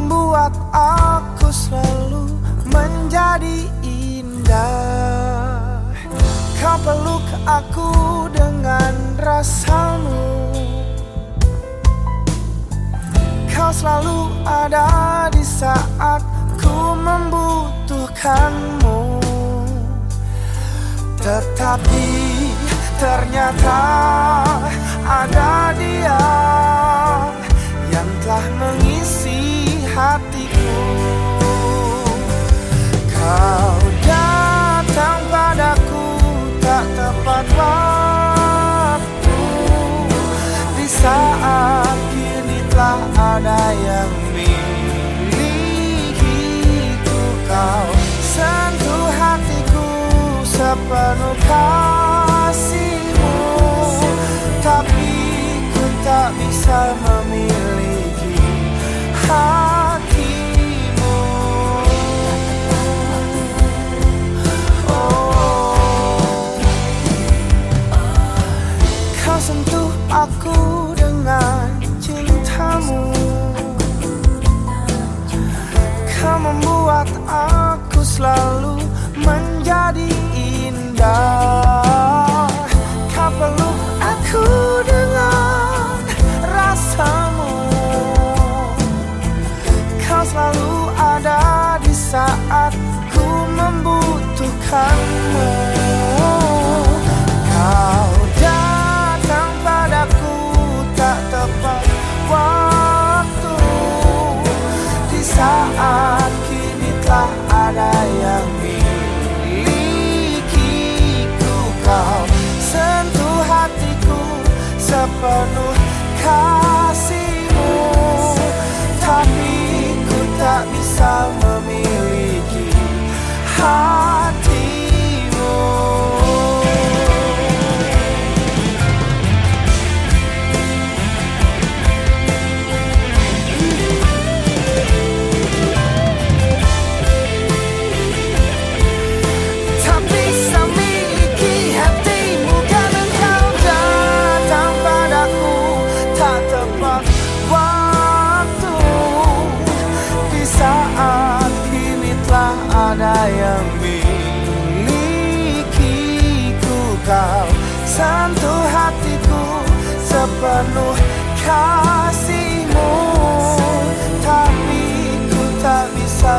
membuat aku selalu menjadi indah. Kau peluk aku dengan rasamu. Kau selalu ada di saat ku membutuhkanmu. Tetapi ternyata ada dia Yang telah mengisi hatiku. Kau datang padaku tak tepat waktu. Di saat kini telah ada yang milikiku Kau sentuh hatiku sepenuh kasihmu. Tapi ku tak bisa memiliki hatimu selalu menjadi indah. Kau peluk aku dengan rasamu. Kau selalu ada di saat ku membutuhkanmu sepenuh kasihmu. Tapi ku tak bisa memiliki hatimu sentuh hatiku sepenuh kasihmu. Tapi ku tak bisa